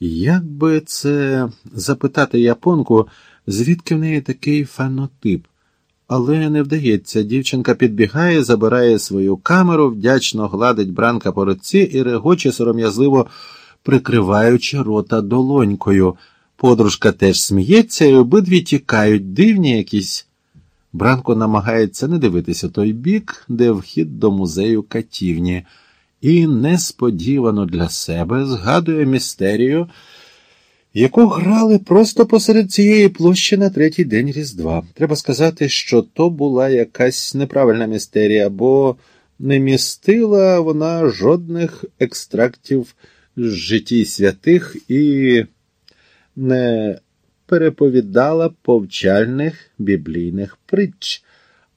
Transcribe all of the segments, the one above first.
Як би це запитати японку, звідки в неї такий фенотип? Але не вдається. Дівчинка підбігає, забирає свою камеру, вдячно гладить бранка по руці і регоче сором'язливо прикриваючи рота долонькою. Подружка теж сміється, і обидві тікають, дивні якісь. Бранко намагається не дивитися той бік, де вхід до музею катівні, і несподівано для себе згадує містерію, яку грали просто посеред цієї площі на третій день Різдва. Треба сказати, що то була якась неправильна містерія, бо не містила вона жодних екстрактів з житті святих і не переповідала повчальних біблійних притч.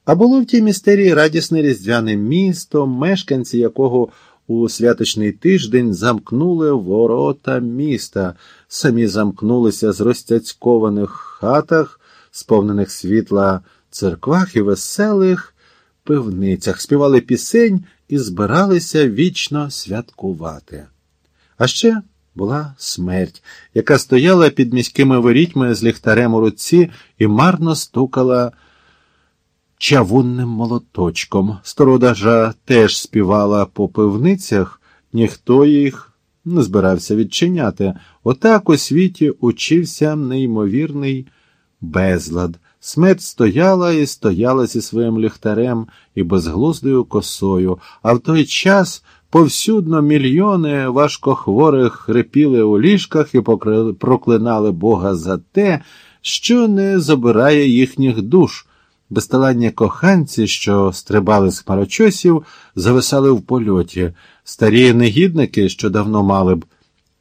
А було в тій містерії радісне різдвяне місто, мешканці якого у святочний тиждень замкнули ворота міста, самі замкнулися з розтяцькованих хатах, сповнених світла церквах і веселих пивницях, співали пісень і збиралися вічно святкувати. А ще була смерть, яка стояла під міськими ворітьми з ліхтарем у руці і марно стукала чавунним молоточком. Стородажа теж співала по пивницях, ніхто їх не збирався відчиняти. Отак у світі учився неймовірний безлад. Смерть стояла і стояла зі своїм ліхтарем і безглуздою косою, а в той час повсюдно мільйони важкохворих хрипіли у ліжках і проклинали Бога за те, що не забирає їхніх душ. Безталанні коханці, що стрибали з хмарочосів, зависали в польоті. Старі негідники, що давно мали б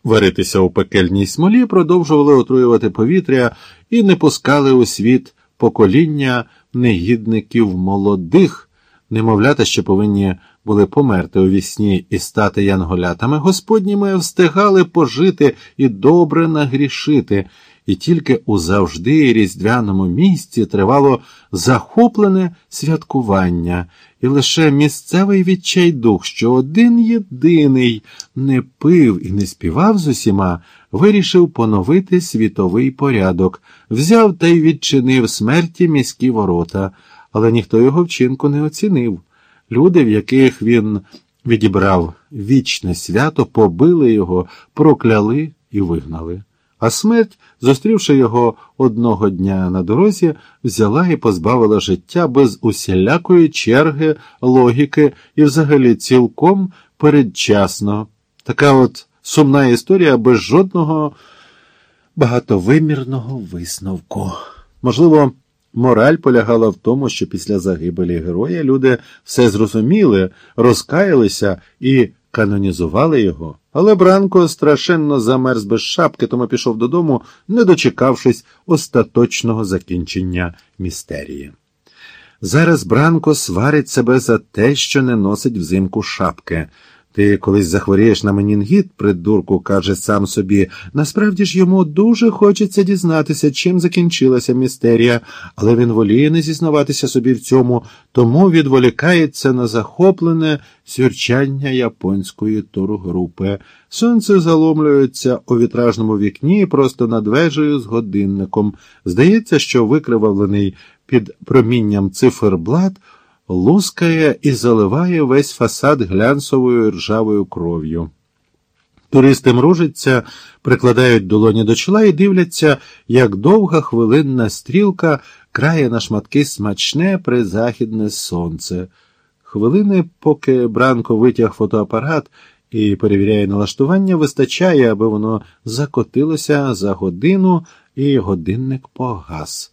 варитися у пекельній смолі, продовжували отруювати повітря і не пускали у світ покоління негідників молодих, немовлята, що повинні були померти у вісні і стати янголятами, господніми встигали пожити і добре нагрішити і тільки у завжди різдвяному місці тривало захоплене святкування, і лише місцевий відчайдух, що один єдиний не пив і не співав з усіма, вирішив поновити світовий порядок, взяв та й відчинив смерті міські ворота, але ніхто його вчинку не оцінив. Люди, в яких він відібрав вічне свято, побили його, прокляли і вигнали. А смерть, зустрівши його одного дня на дорозі, взяла і позбавила життя без усілякої черги, логіки і взагалі цілком передчасно. Така от сумна історія без жодного багатовимірного висновку. Можливо, мораль полягала в тому, що після загибелі героя люди все зрозуміли, розкаялися і канонізували його. Але Бранко страшенно замерз без шапки, тому пішов додому, не дочекавшись остаточного закінчення містерії. Зараз Бранко сварить себе за те, що не носить взимку шапки. Ти колись захворієш на менінгіт, придурку, каже сам собі. Насправді ж йому дуже хочеться дізнатися, чим закінчилася містерія, але він воліє не зізнаватися собі в цьому, тому відволікається на захоплене сюрчання японської тургрупи. Сонце заломлюється у вітражному вікні просто над вежею з годинником. Здається, що викривавлений під промінням циферблат лускає і заливає весь фасад глянцевою ржавою кров'ю. Туристи мружаться, прикладають долоні до чола і дивляться, як довга хвилинна стрілка крає на шматки смачне призахідне сонце. Хвилини, поки Бранко витяг фотоапарат і перевіряє налаштування, вистачає, аби воно закотилося за годину, і годинник погас.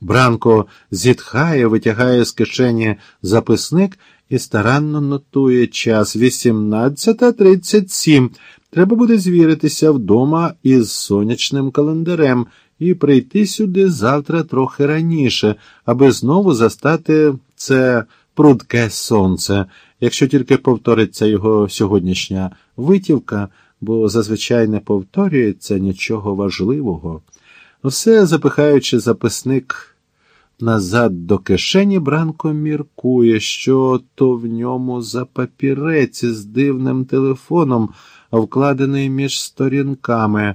Бранко зітхає, витягає з кишені записник і старанно нотує час 18.37. Треба буде звіритися вдома із сонячним календарем і прийти сюди завтра трохи раніше, аби знову застати це прудке сонце, якщо тільки повториться його сьогоднішня витівка, бо зазвичай не повторюється нічого важливого. Все запихаючи записник назад до кишені, Бранко міркує, що то в ньому за папірець з дивним телефоном, вкладений між сторінками.